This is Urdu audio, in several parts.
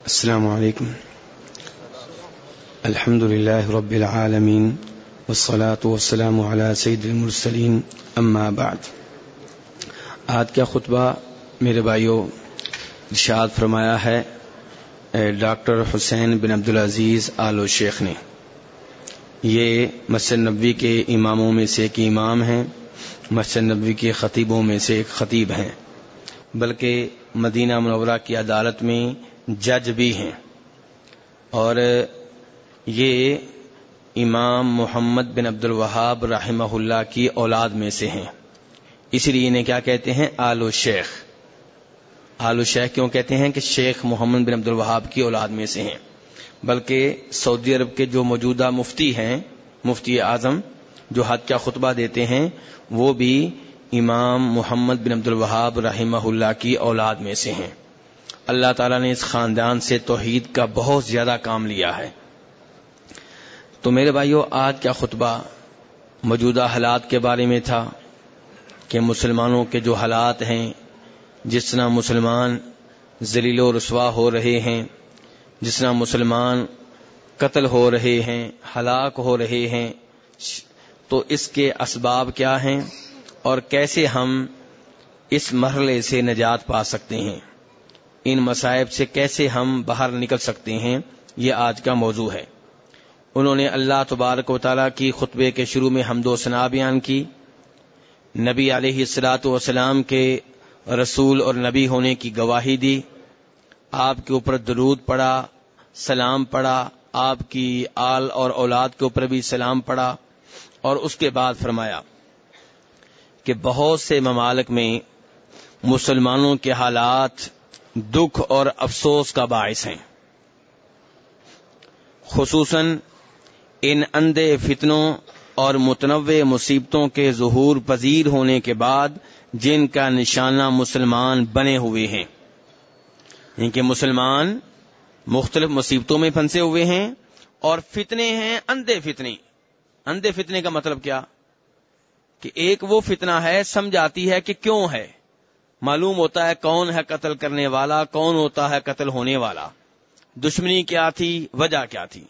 السلام عليكم. الحمد لله رب العالمين، والصلاة والسلام على سيد المرسلين، أما بعد. آج کا خطبہ میرے بھائیوں، ارشاد فرمایا ہے ڈاکٹر حسین بن عبدالعزیز آلو شیخ نے۔ یہ مسجد نبوی کے اماموں میں سے ایک امام ہیں، مسجد نبوی کے خطیبوں میں سے ایک خطیب ہیں۔ بلکہ مدینہ منورہ کی عدالت میں جج بھی ہیں۔ اور یہ امام محمد بن عبد الوہاب رحمہ اللہ کی اولاد میں سے ہیں۔ اسی لیے انہیں کیا کہتے ہیں؟ آلو شیخ۔ آلو شیخ کیوں کہتے ہیں؟ کہ شیخ محمد بن عبد الوہاب کی اولاد میں سے ہیں۔ بلکہ سعودی عرب کے جو موجودہ مفتی ہیں، مفتی اعظم، جو حد کا خطبہ دیتے ہیں، وہ بھی امام محمد بن عبد الوہاب رحمہ اللہ کی اولاد میں سے ہیں۔ اللہ تعالیٰ نے اس خاندان سے توحید کا بہت زیادہ کام لیا ہے۔ تو میرے بھائیوں آج کا خطبہ موجودہ حالات کے بارے میں تھا کہ مسلمانوں کے جو حالات ہیں، جس طرح مسلمان ذلیل و رسوا ہو رہے ہیں، جس طرح مسلمان قتل ہو رہے ہیں، ہلاک ہو رہے ہیں، تو اس کے اسباب کیا ہیں اور کیسے ہم اس مرحلے سے نجات پا سکتے ہیں؟ ان مسائب سے کیسے ہم باہر نکل سکتے ہیں، یہ آج کا موضوع ہے۔ انہوں نے اللہ تبارک و تعالیٰ کی خطبے کے شروع میں حمد و ثنا بیان کی۔ نبی علیہ السلاۃ والسلام کے رسول اور نبی ہونے کی گواہی دی۔ آپ کے اوپر درود پڑا، سلام پڑا، آپ کی آل اور اولاد کے اوپر بھی سلام پڑا اور اس کے بعد فرمایا کہ بہت سے ممالک میں مسلمانوں کے حالات دکھ اور افسوس کا باعث ہیں۔ خصوصاً ان اندھے فتنوں اور متنوع مصیبتوں کے ظہور پذیر ہونے کے بعد جن کا نشانہ مسلمان بنے ہوئے ہیں۔ ان کے مسلمان مختلف مصیبتوں میں پھنسے ہوئے ہیں اور فتنے ہیں اندھے فتنے۔ اندھے فتنے کا مطلب کیا؟ کہ ایک وہ فتنہ ہے، سمجھاتی ہے کہ کیوں ہے؟ معلوم ہوتا ہے کون ہے قتل کرنے والا، کون ہوتا ہے قتل ہونے والا۔ دشمنی کیا تھی، وجہ کیا تھی۔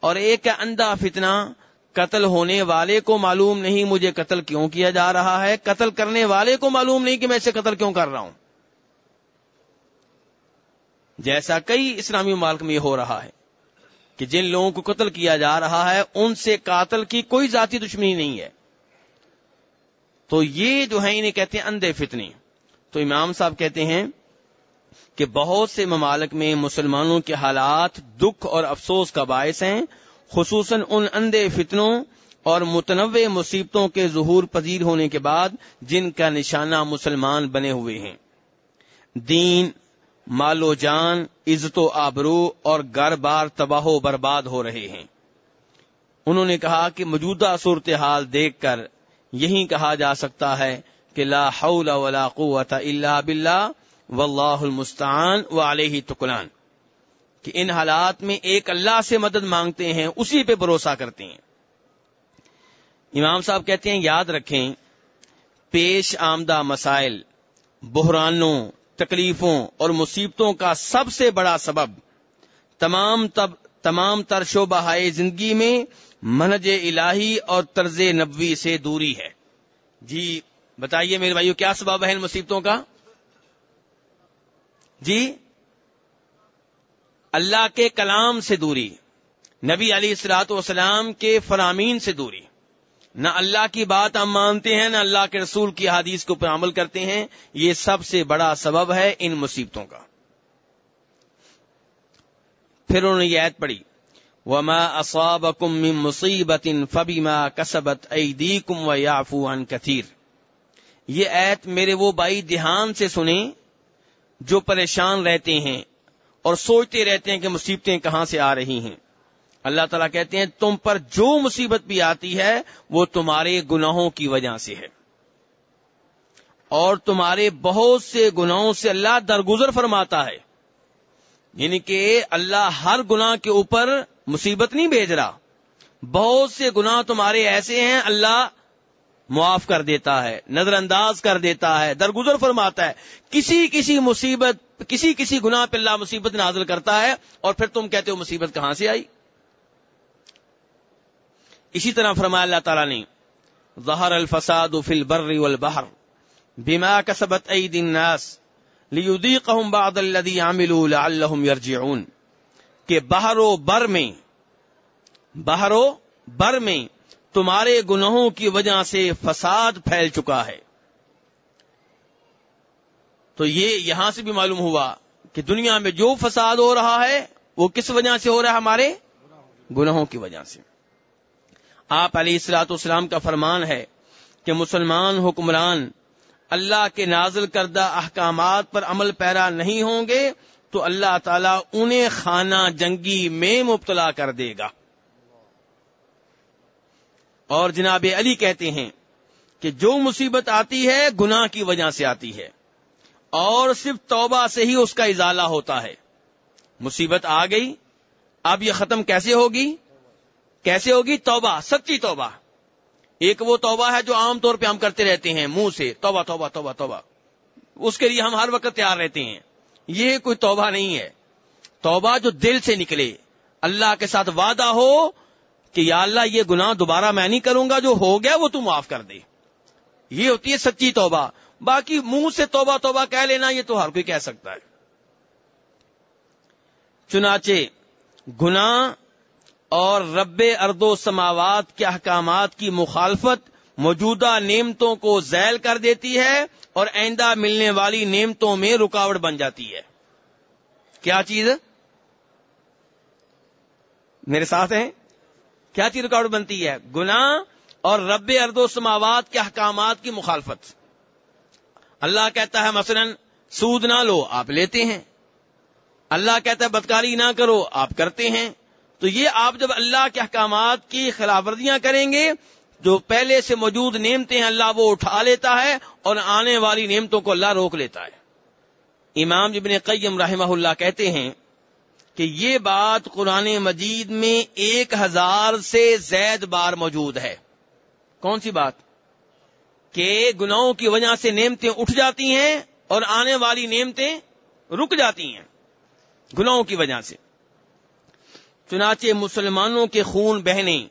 اور ایک اندھا فتنہ، قتل ہونے والے کو معلوم نہیں مجھے قتل کیوں کیا جا رہا ہے، قتل کرنے والے کو معلوم نہیں کہ میں اسے قتل کیوں کر رہا ہوں۔ جیسا کئی اسلامی مالک میں یہ ہو رہا ہے کہ جن لوگوں کو قتل کیا جا رہا ہے، ان سے قاتل کی کوئی ذاتی دشمنی نہیں ہے۔ تو یہ جو ہے انہیں کہتے ہیں اندھے فتنی تو امام صاحب کہتے ہیں کہ بہت سے ممالک میں مسلمانوں کے حالات دکھ اور افسوس کا باعث ہیں، خصوصاً ان اندھے فتنوں اور متنوع مصیبتوں کے ظہور پذیر ہونے کے بعد جن کا نشانہ مسلمان بنے ہوئے ہیں۔ دین، مال و جان، عزت و آبرو اور گھر بار تباہ و برباد ہو رہے ہیں۔ انہوں نے کہا کہ موجودہ صورتحال دیکھ کر یہی کہا جا سکتا ہے کہ لا حول ولا قوت الا باللہ واللہ المستعان وعلیہ تکلان۔ کہ ان حالات میں ایک اللہ سے مدد مانگتے ہیں، اسی پہ بھروسہ کرتے ہیں۔ امام صاحب کہتے ہیں، یاد رکھیں، پیش آمدہ مسائل، بحرانوں، تکلیفوں اور مصیبتوں کا سب سے بڑا سبب تمام تب، تمام تر شعبہ زندگی میں منج الہی اور طرز نبوی سے دوری ہے۔ جی بتائیے میرے بھائیو، کیا سبب ہے ان مصیبتوں کا؟ جی؟ اللہ کے کلام سے دوری، نبی علی اصلاۃ والسلام کے فرامین سے دوری۔ نہ اللہ کی بات ہم مانتے ہیں، نہ اللہ کے رسول کی حدیث کو پر عمل کرتے ہیں۔ یہ سب سے بڑا سبب ہے ان مصیبتوں کا۔ پھر انہوں نے یہ عید پڑھی، وما اصابكم من مصیبت فبما کسبت ایدیکم ویعفو عن کثیر یہ ایت میرے وہ بھائی دھیان سے سنیں جو پریشان رہتے ہیں اور سوچتے رہتے ہیں کہ مصیبتیں کہاں سے آ رہی ہیں۔ اللہ تعالیٰ کہتے ہیں، تم پر جو مصیبت بھی آتی ہے، وہ تمہارے گناہوں کی وجہ سے ہے۔ اور تمہارے بہت سے گناہوں سے اللہ درگزر فرماتا ہے۔ یعنی کہ اللہ ہر گناہ کے اوپر مصیبت نہیں بھیج رہا۔ بہت سے گناہ تمہارے ایسے ہیں، اللہ معاف کر دیتا ہے نظر انداز کر دیتا ہے، درگزر فرماتا ہے۔ کسی کسی مصیبت، کسی کسی گناہ پہ اللہ مصیبت نازل کرتا ہے اور پھر تم کہتے ہو مصیبت کہاں سے آئی؟ اسی طرح فرمایا اللہ تعالیٰ نے، ظہر الفساد فی البر والبحر بما کسبت عید الناس لیذیقہم بعض الذی عملوا لعلہم یرجعون۔ کہ بحر و بر میں، بحر و بر میں تمہارے گناہوں کی وجہ سے فساد پھیل چکا ہے۔ تو یہ یہاں سے بھی معلوم ہوا کہ دنیا میں جو فساد ہو رہا ہے، وہ کس وجہ سے ہو رہا ہے ہمارے؟ گناہوں کی وجہ سے۔ آپ علیہ السلاۃ اسلام کا فرمان ہے کہ مسلمان حکمران، اللہ کے نازل کردہ احکامات پر عمل پیرا نہیں ہوں گے تو اللہ تعالیٰ انہیں خانہ جنگی میں مبتلا کر دے گا۔ اور جناب علی کہتے ہیں کہ جو مصیبت آتی ہے گناہ کی وجہ سے آتی ہے اور صرف توبہ سے ہی اس کا ازالہ ہوتا ہے مصیبت آ گئی، اب یہ ختم کیسے ہوگی؟ کیسے ہوگی؟ توبہ، سچی توبہ۔ ایک وہ توبہ ہے جو عام طور پہ ہم کرتے رہتے ہیں، منہ سے، توبہ توبہ توبہ توبہ۔ اس کے لیے ہم ہر وقت تیار رہتے ہیں۔ یہ کوئی توبہ نہیں ہے۔ توبہ جو دل سے نکلے، اللہ کے ساتھ وعدہ ہو کہ یا اللہ یہ گناہ دوبارہ میں نہیں کروں گا، جو ہو گیا وہ تو معاف کر دے۔ یہ ہوتی ہے سچی توبہ۔ باقی منہ سے توبہ توبہ کہہ لینا، یہ تو ہر کوئی کہہ سکتا ہے۔ چنانچہ، گناہ اور رب ارد و سماوات کے احکامات کی مخالفت موجودہ نعمتوں کو ذیل کر دیتی ہے اور آئندہ ملنے والی نعمتوں میں رکاوٹ بن جاتی ہے۔ کیا چیز؟ میرے ساتھ ہیں؟ کیا چیز رکاوٹ بنتی ہے؟ گنا اور رب ارد و سماوات کے احکامات کی مخالفت۔ اللہ کہتا ہے مثلا، سود نہ لو، آپ لیتے ہیں۔ اللہ کہتا ہے بدکاری نہ کرو، آپ کرتے ہیں۔ تو یہ آپ جب اللہ کے احکامات کی خلاف ورزیاں کریں گے، جو پہلے سے موجود نعمتیں ہیں، اللہ وہ اٹھا لیتا ہے اور آنے والی نعمتوں کو اللہ روک لیتا ہے۔ امام ابن قیم رحمہ اللہ کہتے ہیں کہ یہ بات قرآن مجید میں ایک ہزار سے زائد بار موجود ہے۔ کون سی بات؟ کہ گناہوں کی وجہ سے نعمتیں اٹھ جاتی ہیں اور آنے والی نعمتیں رک جاتی ہیں۔ گناہوں کی وجہ سے۔ چنانچہ مسلمانوں کے خون بہنے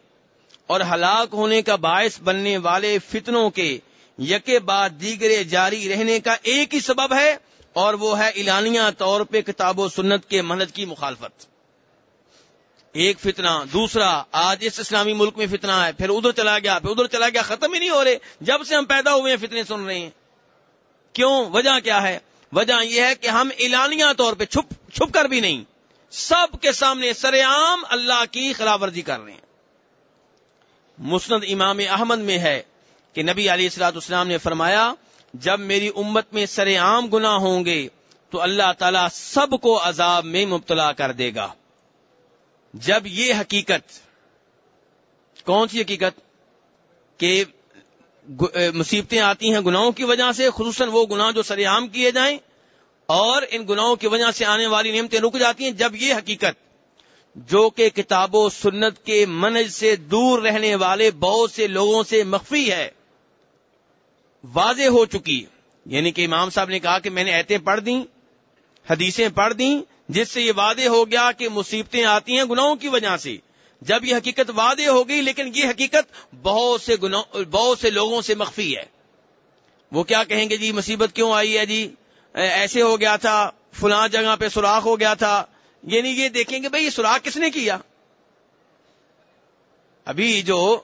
اور ہلاک ہونے کا باعث بننے والے فتنوں کے یکے بعد دیگرے جاری رہنے کا ایک ہی سبب ہے۔ اور وہ ہے اعلانیہ طور پہ کتاب و سنت کے منج کی مخالفت۔ ایک فتنہ، دوسرا، آج اس اسلامی ملک میں فتنہ ہے، پھر ادھر چلا گیا، پھر ادھر چلا گیا، ختم ہی نہیں ہو رہے۔ جب سے ہم پیدا ہوئے ہیں، فتنے سن رہے ہیں۔ کیوں؟ وجہ کیا ہے؟ وجہ یہ ہے کہ ہم اعلانیہ طور پہ چھپ چھپ کر بھی نہیں۔ سب کے سامنے سر عام اللہ کی خلاف ورزی کر رہے ہیں۔ مسند امام احمد میں ہے کہ نبی علی السلاط اسلام نے فرمایا جب میری امت میں سر عام گنا ہوں گے، تو اللہ تعالی سب کو عذاب میں مبتلا کر دے گا۔ جب یہ حقیقت، کون سی حقیقت؟ کہ مصیبتیں آتی ہیں گناہوں کی وجہ سے، خصوصاً وہ گناہ جو سر عام کیے جائیں، اور ان گناہوں کی وجہ سے آنے والی نعمتیں رک جاتی ہیں۔ جب یہ حقیقت، جو کہ کتاب و سنت کے منج سے دور رہنے والے بہت سے لوگوں سے مخفی ہے واضح ہو چکی یعنی کہ امام صاحب نے کہا کہ میں نے ایتیں پڑھ دیں، حدیثیں پڑھ دیں، جس سے یہ واضح ہو گیا کہ مصیبتیں آتی ہیں گناہوں کی وجہ سے۔ جب یہ حقیقت واضح ہو گئی، لیکن یہ حقیقت بہت سے بہت سے لوگوں سے مخفی ہے۔ وہ کیا کہیں گے جی مصیبت کیوں آئی ہے جی؟ ایسے ہو گیا تھا، فلاں جگہ پہ سوراخ ہو گیا تھا۔ یعنی یہ دیکھیں گے بھائی، یہ سوراخ کس نے کیا؟ ابھی جو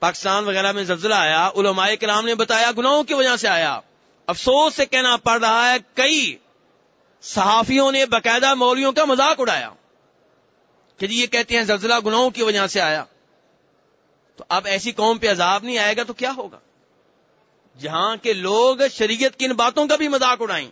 پاکستان وغیرہ میں زلزلہ آیا، علماء کرام نے بتایا، گناہوں کی وجہ سے آیا۔ افسوس سے کہنا پڑ رہا ہے، کئی صحافیوں نے باقاعدہ موریوں کا مذاق اڑایا کہ جی یہ کہتے ہیں زلزلہ گناہوں کی وجہ سے آیا۔ تو اب ایسی قوم پہ عذاب نہیں آئے گا تو کیا ہوگا؟ جہاں کے لوگ شریعت کی ان باتوں کا بھی مذاق اڑائیں۔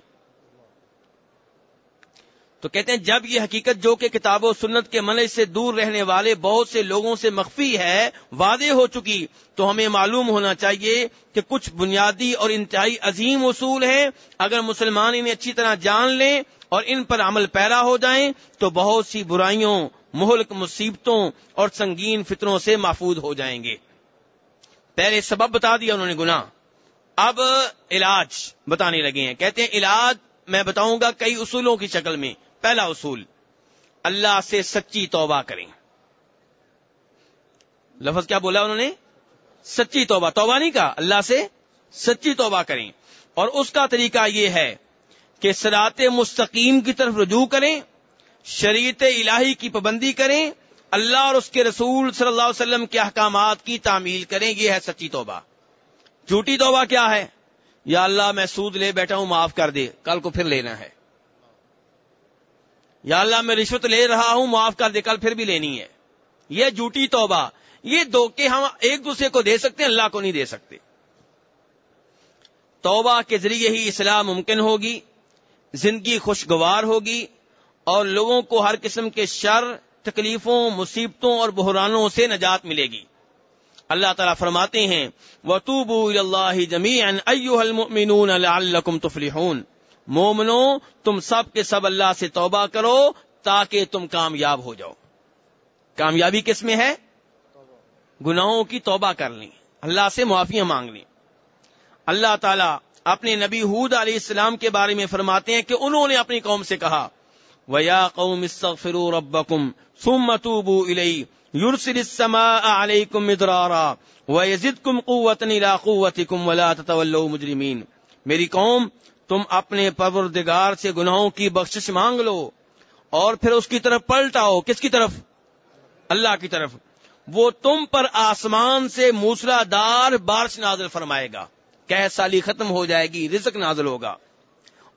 تو کہتے ہیں جب یہ حقیقت جو کہ کتاب و سنت کے منج سے دور رہنے والے بہت سے لوگوں سے مخفی ہے، واضح ہو چکی، تو ہمیں معلوم ہونا چاہیے کہ کچھ بنیادی اور انتہائی عظیم اصول ہیں۔ اگر مسلمان انہیں اچھی طرح جان لیں اور ان پر عمل پیرا ہو جائیں، تو بہت سی برائیوں، مہلک مصیبتوں اور سنگین فطروں سے محفوظ ہو جائیں گے۔ پہلے سبب بتا دیا انہوں نے گنا اب علاج بتانے لگے ہیں۔ کہتے ہیں علاج، میں بتاؤں گا کئی اصولوں کی شکل میں۔ پہلا اصول، اللہ سے سچی توبہ کریں۔ لفظ کیا بولا انہوں نے؟ سچی توبہ توبہ نہیں کہا، اللہ سے سچی توبہ کریں۔ اور اس کا طریقہ یہ ہے کہ سرات مستقیم کی طرف رجوع کریں، شریعت الہی کی پابندی کریں، اللہ اور اس کے رسول صلی اللہ علیہ وسلم کے احکامات کی تعمیل کریں، یہ ہے سچی توبہ۔ جھوٹی توبہ کیا ہے؟ یا اللہ میں سود لے بیٹھا ہوں، معاف کر دے، کل کو پھر لینا ہے۔ یا اللہ میں رشوت لے رہا ہوں، معاف کر دے، کل پھر بھی لینی ہے۔ یہ جھوٹی توبہ، یہ دھوکے ہم ایک دوسرے کو دے سکتے ہیں، اللہ کو نہیں دے سکتے۔ توبہ کے ذریعے ہی اصلاح ممکن ہوگی، زندگی خوشگوار ہوگی، اور لوگوں کو ہر قسم کے شر، تکلیفوں، مصیبتوں اور بحرانوں سے نجات ملے گی۔ اللہ تعالیٰ فرماتے ہیں مومنو تم سب کے سب اللہ سے توبہ کرو تاکہ تم کامیاب ہو جاؤ۔ کامیابی کس میں ہے؟ گناہوں کی توبہ کر لیں، اللہ سے معافیاں مانگ لیں۔ اللہ تعالیٰ اپنے نبی حود علیہ السلام کے بارے میں فرماتے ہیں کہ انہوں نے اپنی قوم سے کہا، وَيَا قَوْمِ اسْتَغْفِرُوا رَبَّكُمْ ثُمَّ تُوبُوا إِلَيْهِ يُرْسِلِ السَّمَاءَ عَلَيْكُمْ مِدْرَارًا وَيَزِدْكُمْ قُوَّةً إِلَىٰ قُوَّتِكُمْ وَلَا تَتَوَلَّوْا مُجْرِمِينَ۔ میری قوم تم اپنے پروردگار سے گناہوں کی بخشش مانگ لو اور پھر اس کی طرف پلٹ آؤ کس کی طرف؟ اللہ کی طرف۔ وہ تم پر آسمان سے موسلا دار بارش نازل فرمائے گا۔ کہ سالی ختم ہو جائے گی، رزق نازل ہوگا۔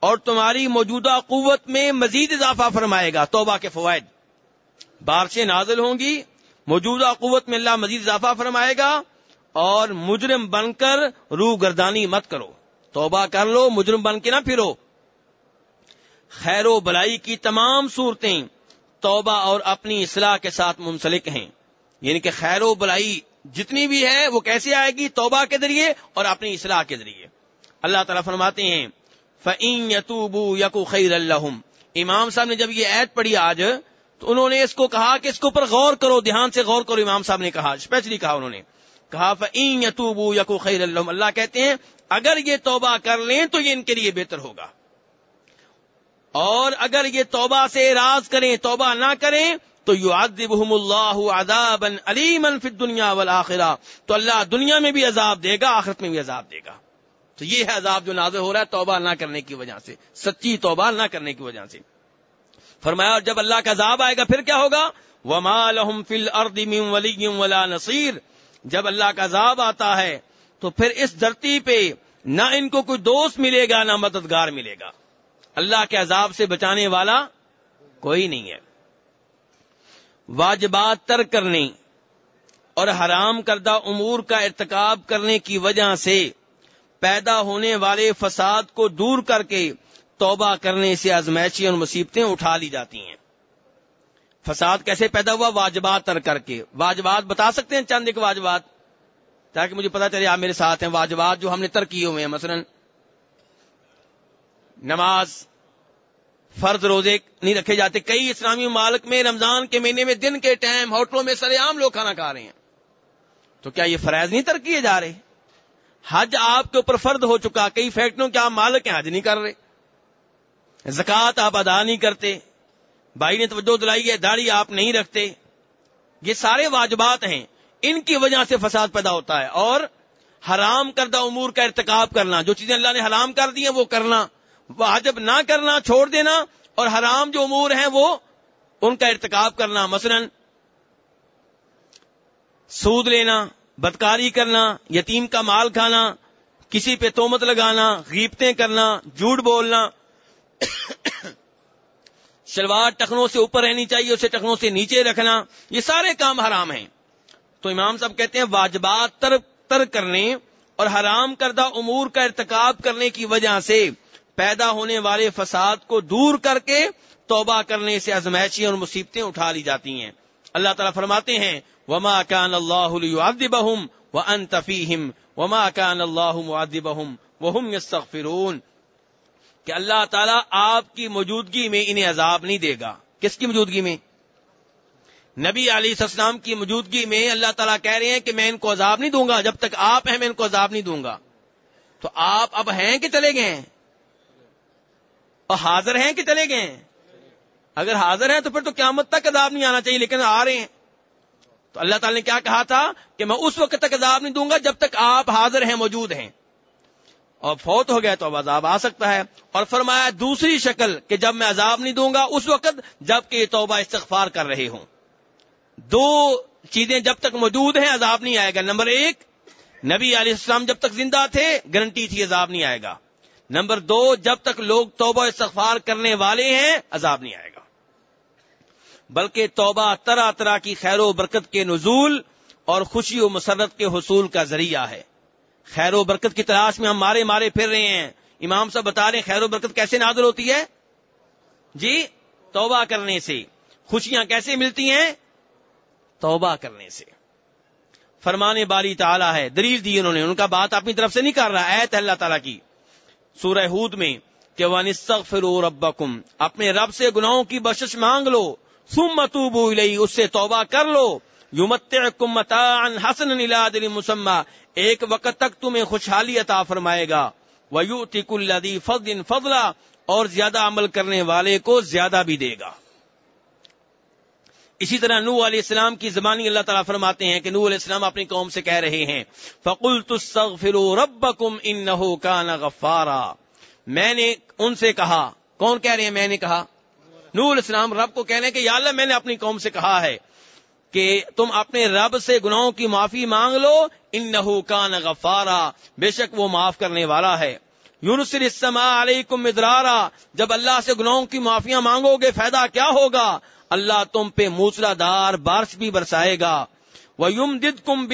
اور تمہاری موجودہ قوت میں مزید اضافہ فرمائے گا۔ توبہ کے فوائد۔ بارشیں نازل ہوں گی، موجودہ قوت میں اللہ مزید اضافہ فرمائے گا اور مجرم بن کر روح گردانی مت کرو۔ توبہ کر لو، مجرم بن کے نہ پھرو۔ خیر و بلائی کی تمام صورتیں توبہ اور اپنی اصلاح کے ساتھ منسلک ہیں۔ یعنی کہ خیر و بلائی جتنی بھی ہے، وہ کیسے آئے گی؟ توبہ کے ذریعے اور اپنی اصلاح کے ذریعے۔ اللہ تعالیٰ فرماتے ہیں فعین یتوبو یقو خیر اللہ امام صاحب نے جب یہ عید پڑھی آج، تو انہوں نے اس کو کہا کہ اس کے اوپر غور کرو، دھیان سے غور کرو، امام صاحب نے کہا، اسپیشلی کہا انہوں نے۔ کہا فعین یتوبو یقو خیر اللہ اللہ کہتے ہیں، اگر یہ توبہ کر لیں تو یہ ان کے لیے بہتر ہوگا۔ اور اگر یہ توبہ سے راز کریں، توبہ نہ کریں، تو یو اللہ عذابا علیما فی الدنیا والآخرہ تو اللہ دنیا میں بھی عذاب دے گا، آخرت میں بھی عذاب دے گا۔ تو یہ ہے عذاب جو نازل ہو رہا ہے، توبہ نہ کرنے کی وجہ سے۔ سچی توبہ نہ کرنے کی وجہ سے۔ فرمایا، اور جب اللہ کا عذاب آئے گا، پھر کیا ہوگا؟ وما لهم فی الارض من ولی ولا نصیر جب اللہ کا عذاب آتا ہے، تو پھر اس دھرتی پہ نہ ان کو کوئی دوست ملے گا، نہ مددگار ملے گا۔ اللہ کے عذاب سے بچانے والا کوئی نہیں ہے۔ واجبات تر کرنے اور حرام کردہ امور کا ارتکاب کرنے کی وجہ سے پیدا ہونے والے فساد کو دور کر کے توبہ کرنے سے ازمائشی اور مصیبتیں اٹھا لی جاتی ہیں۔ فساد کیسے پیدا ہوا؟ واجبات تر کر کے۔ واجبات بتا سکتے ہیں چند ایک واجبات؟ تاکہ مجھے پتا چلے آپ میرے ساتھ ہیں۔ واجبات جو ہم نے تر کیے ہوئے ہیں۔ مثلا نماز، فرض روزے نہیں رکھے جاتے۔ کئی اسلامی مالک میں رمضان کے مہینے میں دن کے ٹائم ہوٹلوں میں سر عام لوگ کھانا کھا رہے ہیں۔ تو کیا یہ فرائض نہیں تر کیے جا رہے؟ حج آپ کے اوپر فرد ہو چکا۔ کئی فیکٹریوں کے آپ مالک ہیں، حج نہیں کر رہے۔ زکوٰۃ آپ ادا نہیں کرتے۔ بھائی نے توجہ دلائی ہے، داڑھی آپ نہیں رکھتے۔ یہ سارے واجبات ہیں۔ ان کی وجہ سے فساد پیدا ہوتا ہے۔ اور حرام کردہ امور کا ارتکاب کرنا، جو چیزیں اللہ نے حرام کر دی ہیں، وہ کرنا۔ واجب نہ کرنا، چھوڑ دینا۔ اور حرام جو امور ہیں، وہ ان کا ارتکاب کرنا۔ مثلا سود لینا، بدکاری کرنا، یتیم کا مال کھانا، کسی پہ تومت لگانا، غیبتیں کرنا، جھوٹ بولنا۔ شلوار ٹخنوں سے اوپر رہنی چاہیے، اسے ٹخنوں سے نیچے رکھنا، یہ سارے کام حرام ہیں۔ تو امام صاحب کہتے ہیں واجبات تر تر کرنے اور حرام کردہ امور کا ارتکاب کرنے کی وجہ سے پیدا ہونے والے فساد کو دور کر کے توبہ کرنے سے ازمائشی اور مصیبتیں اٹھا لی جاتی ہیں۔ اللہ تعالیٰ فرماتے ہیں، وما کان اللہ بہم و ان تفیم وما کان اللہ بہم وہم یستغفرون کہ اللہ تعالیٰ آپ کی موجودگی میں انہیں عذاب نہیں دے گا۔ کس کی موجودگی میں؟ نبی علی السلام کی موجودگی میں اللہ تعالیٰ کہہ رہے ہیں کہ میں ان کو عذاب نہیں دوں گا، جب تک آپ ہیں میں ان کو عذاب نہیں دوں گا۔ تو آپ اب ہیں کہ چلے گئے ہیں؟ اور حاضر ہیں کہ چلے گئے ہیں؟ اگر حاضر ہیں تو پھر تو قیامت تک عذاب نہیں آنا چاہیے، لیکن آ رہے ہیں۔ تو اللہ تعالی نے کیا کہا تھا کہ میں اس وقت تک عذاب نہیں دوں گا جب تک آپ حاضر ہیں، موجود ہیں۔ اور فوت ہو گیا تو اب عذاب آ سکتا ہے۔ اور فرمایا، دوسری شکل کہ جب میں عذاب نہیں دوں گا، اس وقت جبکہ یہ توبہ استغفار کر رہے ہوں۔ دو چیزیں جب تک موجود ہیں، عذاب نہیں آئے گا۔ نمبر ایک، نبی علیہ السلام جب تک زندہ تھے، گارنٹی تھی عذاب نہیں آئے گا۔ نمبر دو، جب تک لوگ توبہ استغفار کرنے والے ہیں، عذاب نہیں آئے گا۔ بلکہ توبہ طرح طرح کی خیر و برکت کے نزول اور خوشی و مسرت کے حصول کا ذریعہ ہے۔ خیر و برکت کی تلاش میں ہم مارے مارے پھر رہے ہیں۔ امام صاحب بتا رہے ہیں خیر و برکت کیسے نازل ہوتی ہے؟ جی توبہ کرنے سے۔ خوشیاں کیسے ملتی ہیں؟ توبہ کرنے سے۔ فرمانے باری تعالیٰ ہے، دلیل دی انہوں نے۔ ان کا بات اپنی طرف سے نہیں کر رہا، ایت اللہ تعالیٰ کی۔ سورہ ہود میں کہ وہ فرو ربکم اپنے رب سے گناہوں کی بخشش مانگ لو سم متوبو اس سے توبہ کر لو۔ یومت حسن دل مسمہ ایک وقت تک تمہیں خوشحالی عطا فرمائے گا۔ ویوتی کلدی فضل فضلا، اور زیادہ عمل کرنے والے کو زیادہ بھی دے گا۔ اسی طرح نو علیہ السلام کی زبانی اللہ تعالیٰ فرماتے ہیں کہ نو علیہ السلام اپنی قوم سے کہہ رہے ہیں فقول تستغفروا ربکم انہو کان غفارا۔ میں نے ان سے کہا، کون کہہ رہے ہیں میں نے کہا؟ نو علیہ السلام رب کو کہنے کہ یا اللہ میں نے اپنی قوم سے کہا ہے۔ کہ تم اپنے رب سے گناہوں کی معافی مانگ لو، انہو کان غفارا، بے شک وہ معاف کرنے والا ہے۔ یونسر السماء علیکم مدرارا، جب اللہ سے گناہوں کی معافیاں مانگو گے فائدہ کیا ہوگا؟ اللہ تم پہ موسلا دار بارش بھی برسائے گا۔ وہ یم دد کم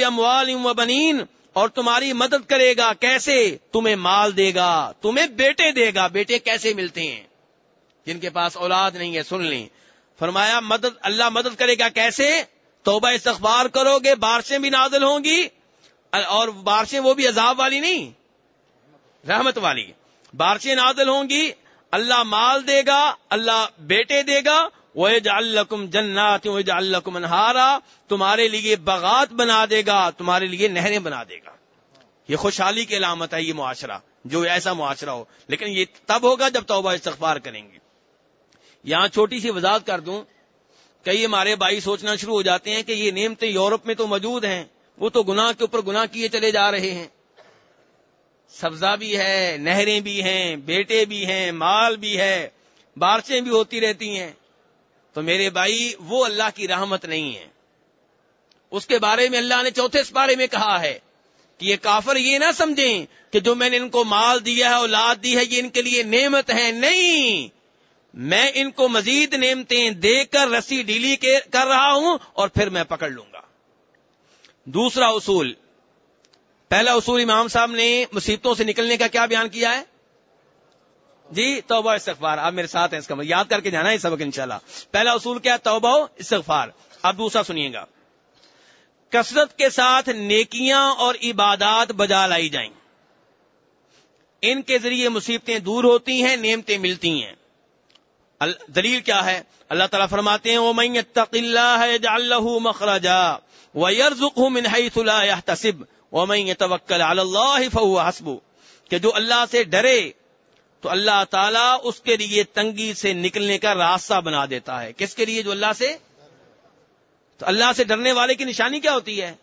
و بنین اور تمہاری مدد کرے گا۔ کیسے؟ تمہیں مال دے گا، تمہیں بیٹے دے گا۔ بیٹے کیسے ملتے ہیں؟ جن کے پاس اولاد نہیں ہے، سن لیں۔ فرمایا، مدد، اللہ مدد کرے گا کیسے؟ توبہ استغفار کرو گے، بارشیں بھی نازل ہوں گی، اور بارشیں وہ بھی عذاب والی نہیں، رحمت والی۔ بارشیں نازل ہوں گی، اللہ مال دے گا، اللہ بیٹے دے گا وہ الکم جنات الکم انہارا تمہارے لیے بغات بنا دے گا، تمہارے لیے نہریں بنا دے گا۔ یہ خوشحالی کی علامت ہے یہ معاشرہ، جو ایسا معاشرہ ہو۔ لیکن یہ تب ہوگا جب توبہ استغفار کریں گے۔ یہاں چھوٹی سی وضاحت کر دوں۔ کئی ہمارے بھائی سوچنا شروع ہو جاتے ہیں کہ یہ نعمتیں یورپ میں تو موجود ہیں، وہ تو گناہ کے اوپر گناہ کیے چلے جا رہے ہیں۔ سبزہ بھی ہے، نہریں بھی ہیں، بیٹے بھی ہیں، مال بھی ہے، بارشیں بھی ہوتی رہتی ہیں۔ تو میرے بھائی، وہ اللہ کی رحمت نہیں ہے۔ اس کے بارے میں اللہ نے چوتھے اس بارے میں کہا ہے کہ یہ کافر یہ نہ سمجھیں کہ جو میں نے ان کو مال دیا ہے، اولاد دی ہے، یہ ان کے لیے نعمت ہے نہیں! میں ان کو مزید نعمتیں دے کر رسی ڈیلی کر رہا ہوں اور پھر میں پکڑ لوں گا۔ دوسرا اصول، پہلا اصول امام صاحب نے مصیبتوں سے نکلنے کا کیا بیان کیا ہے؟ جی توبہ استغفار۔ آپ میرے ساتھ ہیں اس کا مطلب، یاد کر کے جانا ہے سبق انشاءاللہ۔ پہلا اصول کیا توبہ استغفار۔ اب دوسرا سنیے گا۔ کثرت کے ساتھ نیکیاں اور عبادات بجا لائی جائیں۔ ان کے ذریعے مصیبتیں دور ہوتی ہیں، نعمتیں ملتی ہیں۔ دلیل کیا ہے؟ اللہ تعالیٰ فرماتے ہیں وہ میں اللہ اللہ مخرجا وہ من حیث لا يحتسب ومن يتوکل علی اللہ فهو حسب کہ جو اللہ سے ڈرے، تو اللہ تعالیٰ اس کے لیے تنگی سے نکلنے کا راستہ بنا دیتا ہے۔ کس کے لیے؟ جو اللہ سے؟ تو اللہ سے ڈرنے والے کی نشانی کیا ہوتی ہے؟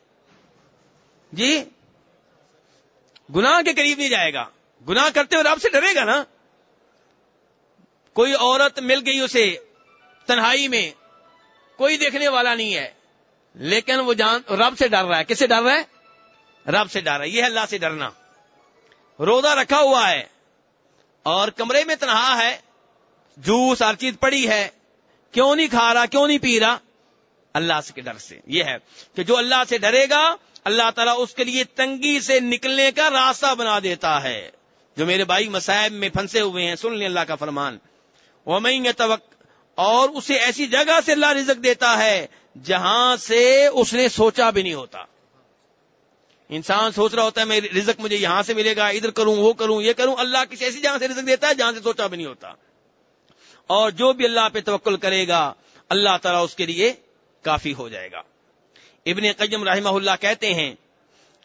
جی؟ گناہ کے قریب نہیں جائے گا۔ گناہ کرتے ہوئے رب سے ڈرے گا نا؟ کوئی عورت مل گئی اسے تنہائی میں، کوئی دیکھنے والا نہیں ہے، لیکن وہ جان، رب سے ڈر رہا ہے۔ کس سے ڈر رہا ہے؟ رب سے ڈر رہا ہے۔ یہ ہے اللہ سے ڈرنا۔ روزہ رکھا ہوا ہے اور کمرے میں تنہا ہے، جوس ہر چیز پڑی ہے۔ کیوں نہیں کھا رہا؟ کیوں نہیں پی رہا؟ اللہ سے ڈر سے۔ یہ ہے کہ جو اللہ سے ڈرے گا، اللہ تعالیٰ اس کے لیے تنگی سے نکلنے کا راستہ بنا دیتا ہے۔ جو میرے بھائی مسائب میں پھنسے ہوئے ہیں، سن لیں اللہ کا فرمان۔ وہ توق اور اسے ایسی جگہ سے اللہ رزق دیتا ہے جہاں سے اس نے سوچا بھی نہیں ہوتا۔ انسان سوچ رہا ہوتا ہے، میں رزق مجھے یہاں سے ملے گا، ادھر کروں، وہ کروں، یہ کروں۔ اللہ کسی ایسی جگہ سے رزق دیتا ہے جہاں سے سوچا بھی نہیں ہوتا۔ اور جو بھی اللہ پہ توکل کرے گا، اللہ تعالیٰ اس کے لیے کافی ہو جائے گا۔ ابن قیم رحمہ اللہ کہتے ہیں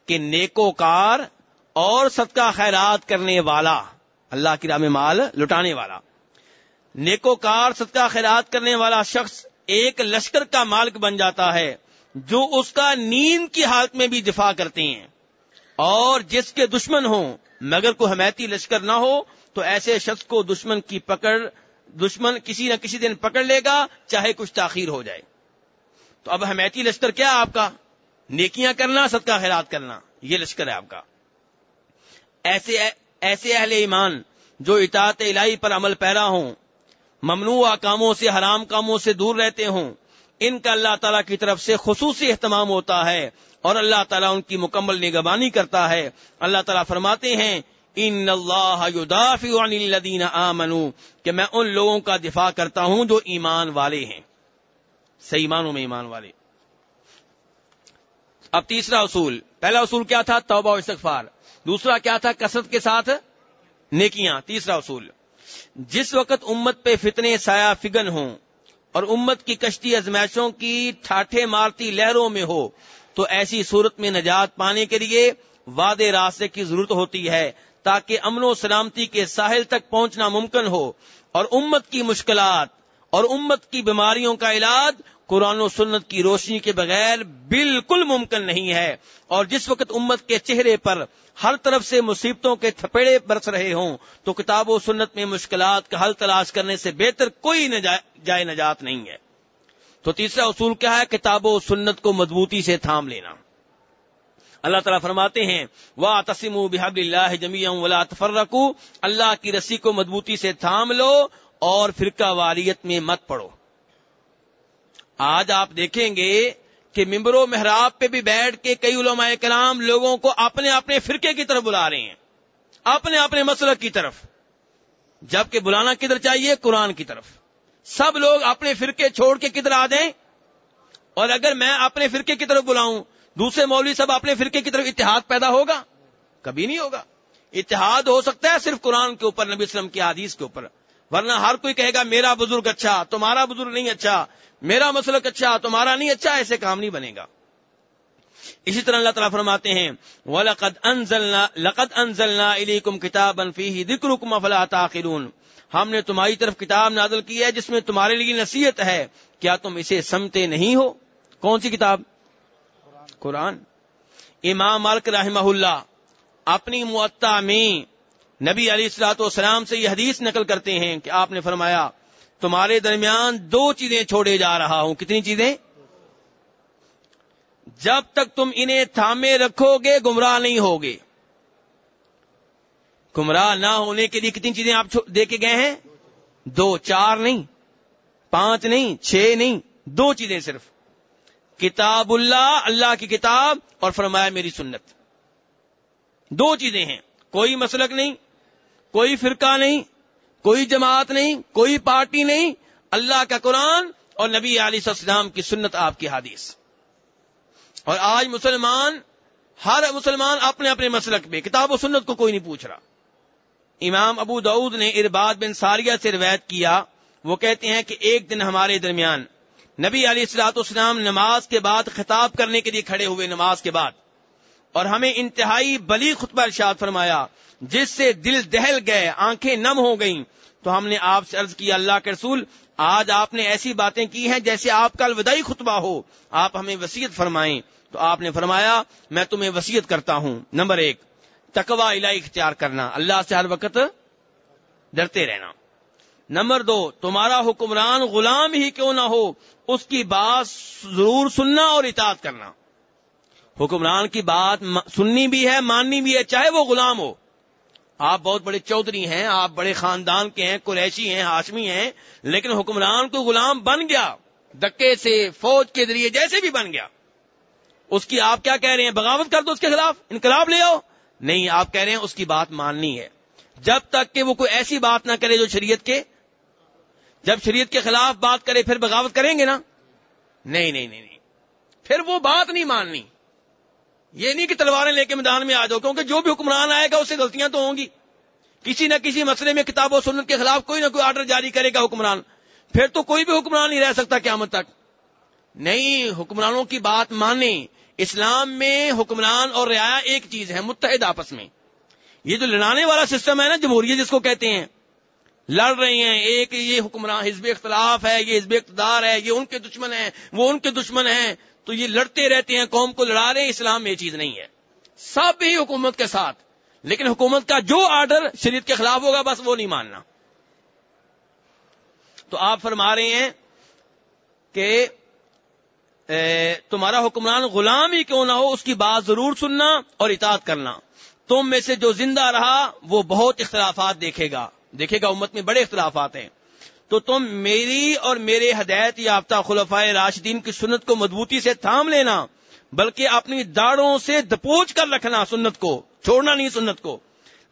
کہ نیکو کار اور صدقہ خیرات کرنے والا، اللہ کی راہ میں مال لٹانے والا نیکوکار صدقہ خیرات کرنے والا شخص ایک لشکر کا مالک بن جاتا ہے جو اس کا نیند کی حالت میں بھی دفاع کرتے ہیں۔ اور جس کے دشمن ہوں، مگر کو حمیتی لشکر نہ ہو، تو ایسے شخص کو دشمن کی پکڑ، دشمن کسی نہ کسی دن پکڑ لے گا، چاہے کچھ تاخیر ہو جائے۔ تو اب حمیتی لشکر کیا آپ کا؟ نیکیاں کرنا، صدقہ خیرات کرنا، یہ لشکر ہے آپ کا۔ ایسے ایسے اہل ایمان جو اطاعت الہی پر عمل پیرا ہوں ممنوع کاموں سے، حرام کاموں سے دور رہتے ہوں۔ ان کا اللہ تعالیٰ کی طرف سے خصوصی اہتمام ہوتا ہے اور اللہ تعالیٰ ان کی مکمل نگبانی کرتا ہے۔ اللہ تعالیٰ فرماتے ہیں، ان اللہ عن الذین آمنوا کہ میں ان لوگوں کا دفاع کرتا ہوں جو ایمان والے ہیں۔ صحیح ایمانوں میں ایمان والے۔ اب تیسرا اصول۔ پہلا اصول کیا تھا؟ توبہ و استغفار۔ دوسرا کیا تھا؟ کثرت کے ساتھ نیکیاں۔ تیسرا اصول۔ جس وقت امت پہ فتنے سایہ فگن ہوں اور امت کی کشتی ازمائشوں کی ٹھاٹھے مارتی لہروں میں ہو، تو ایسی صورت میں نجات پانے کے لیے وعدے راستے کی ضرورت ہوتی ہے تاکہ امن و سلامتی کے ساحل تک پہنچنا ممکن ہو اور امت کی مشکلات اور امت کی بیماریوں کا علاج قرآن و سنت کی روشنی کے بغیر بالکل ممکن نہیں ہے۔ اور جس وقت امت کے چہرے پر ہر طرف سے مصیبتوں کے تھپیڑے برس رہے ہوں، تو کتاب و سنت میں مشکلات کا حل تلاش کرنے سے بہتر کوئی جائے نجات نہیں ہے۔ تو تیسرا اصول کیا ہے؟ کتاب و سنت کو مضبوطی سے تھام لینا۔ اللہ تعالیٰ فرماتے ہیں وا تسیم بحب اللہ جمی ولا تفرقو اللہ کی رسی کو مضبوطی سے تھام لو اور فرقہ واریت میں مت پڑو۔ آج آپ دیکھیں گے کہ ممبر و محراب پہ بھی بیٹھ کے کئی علماء کرام لوگوں کو اپنے اپنے فرقے کی طرف بلا رہے ہیں۔ اپنے اپنے مسلک کی طرف۔ جبکہ بلانا کدھر چاہیے؟ قرآن کی طرف۔ سب لوگ اپنے فرقے چھوڑ کے کدھر آ جائیں؟ اور اگر میں اپنے فرقے کی طرف بلاؤں، دوسرے مولوی سب اپنے فرقے کی طرف اتحاد پیدا ہوگا؟ کبھی نہیں ہوگا۔ اتحاد ہو سکتا ہے صرف قرآن کے اوپر، نبی اسلم کی حدیث کے اوپر۔ ورنہ ہر کوئی کہے گا میرا بزرگ اچھا تمہارا بزرگ نہیں اچھا میرا مسلک اچھا تمہارا نہیں اچھا ایسے کام نہیں بنے گا۔ اسی طرح اللہ تعالیٰ فرماتے ہیں، وَلَقَدْ أَنزَلْنَا، لَقَدْ أَنزَلْنَا إِلَيْكُمْ كِتَابًا فِيهِ ذِكْرُكُمْ فَلَا تَعْقِلُونَ۔ ہم نے تمہاری طرف کتاب نازل کی ہے، جس میں تمہارے لیے نصیحت ہے۔ کیا تم اسے سمتے نہیں ہو؟ کون سی کتاب؟ قرآن۔ امام مالک رحمہ اللہ، اپنی معطا میں نبی علی السلاط والسلام سے یہ حدیث نقل کرتے ہیں کہ آپ نے فرمایا، تمہارے درمیان دو چیزیں چھوڑے جا رہا ہوں۔ کتنی چیزیں؟ جب تک تم انہیں تھامے رکھو گے گمراہ نہیں ہوگے۔ گمراہ نہ ہونے کے لیے کتنی چیزیں آپ دے کے گئے ہیں؟ دو، چار نہیں، پانچ نہیں، چھ نہیں، دو چیزیں صرف۔ کتاب اللہ اللہ کی کتاب اور فرمایا میری سنت۔ دو چیزیں ہیں۔ کوئی مسلک نہیں، کوئی فرقہ نہیں، کوئی جماعت نہیں، کوئی پارٹی نہیں۔ اللہ کا قرآن اور نبی علی السلام کی سنت آپ کی حادث اور آج مسلمان، ہر مسلمان اپنے اپنے مسلک میں کتاب و سنت کو کوئی نہیں پوچھ رہا۔ امام ابو دعود نے ارباد بن ساریہ سے روایت کیا، وہ کہتے ہیں کہ ایک دن ہمارے درمیان نبی علی السلاط اسلام نماز کے بعد خطاب کرنے کے لیے کھڑے ہوئے، نماز کے بعد۔ اور ہمیں انتہائی بلی خطبہ ارشاد فرمایا، جس سے دل دہل گئے، آنکھیں نم ہو گئیں۔ تو ہم نے آپ سے عرض کیا اللہ کے رسول، آج آپ نے ایسی باتیں کی ہیں جیسے آپ کا الوداعی خطبہ ہو۔ آپ ہمیں وسیعت فرمائیں۔ تو آپ نے فرمایا، میں تمہیں وسیعت کرتا ہوں۔ نمبر ایک تقوا الہی اختیار کرنا۔ اللہ سے ہر وقت ڈرتے رہنا۔ نمبر دو، تمہارا حکمران غلام ہی کیوں نہ ہو؟ اس کی بات ضرور سننا اور اطاعت کرنا۔ حکمران کی بات سننی بھی ہے، ماننی بھی ہے، چاہے وہ غلام ہو۔ آپ بہت بڑے چودھری ہیں، آپ بڑے خاندان کے ہیں، قریشی ہیں، ہاشمی ہیں، لیکن حکمران کو غلام بن گیا۔ دکے سے، فوج کے ذریعے جیسے بھی بن گیا۔ اس کی آپ کیا کہہ رہے ہیں؟ بغاوت کر دو اس کے خلاف، انقلاب لے آؤ۔ نہیں، آپ کہہ رہے ہیں اس کی بات ماننی ہے۔ جب تک کہ وہ کوئی ایسی بات نہ کرے جو شریعت کے، جب شریعت کے خلاف بات کرے، پھر بغاوت کریں گے نا؟ نہیں نہیں نہیں نہیں۔ پھر وہ بات نہیں ماننی۔ یہ نہیں کہ تلواریں لے کے میدان میں آ جاؤ، کیونکہ جو بھی حکمران آئے گا، اس سے غلطیاں تو ہوں گی۔ کسی نہ کسی مسئلے میں کتاب و سنت کے خلاف کوئی نہ کوئی آرڈر جاری کرے گا حکمران۔ پھر تو کوئی بھی حکمران نہیں رہ سکتا قیامت تک۔ نہیں، حکمرانوں کی بات مانے اسلام میں حکمران اور رعایا ایک چیز ہے، متحد آپس میں۔ یہ جو لڑانے والا سسٹم ہے نا، جمہوریت جس کو کہتے ہیں۔ لڑ رہے ہیں، ایک یہ حکمران، حزب اختلاف ہے، یہ حزب اقتدار ہے، یہ ان کے دشمن ہیں، وہ ان کے دشمن ہیں۔ تو یہ لڑتے رہتے ہیں، قوم کو لڑا رہے ہیں، اسلام میں یہ چیز نہیں ہے۔ سب ہی حکومت کے ساتھ۔ لیکن حکومت کا جو آرڈر شریعت کے خلاف ہوگا، بس وہ نہیں ماننا۔ تو آپ فرما رہے ہیں کہ تمہارا حکمران غلام ہی کیوں نہ ہو، اس کی بات ضرور سننا اور اطاعت کرنا۔ تم میں سے جو زندہ رہا، وہ بہت اختلافات دیکھے گا۔ دیکھے گا امت میں بڑے اختلافات ہیں۔ تو تم میری اور میرے ہدایت یافتہ خلفائے راشدین کی سنت کو مضبوطی سے تھام لینا، بلکہ اپنی داڑوں سے دپوچ کر رکھنا سنت کو، چھوڑنا نہیں سنت کو۔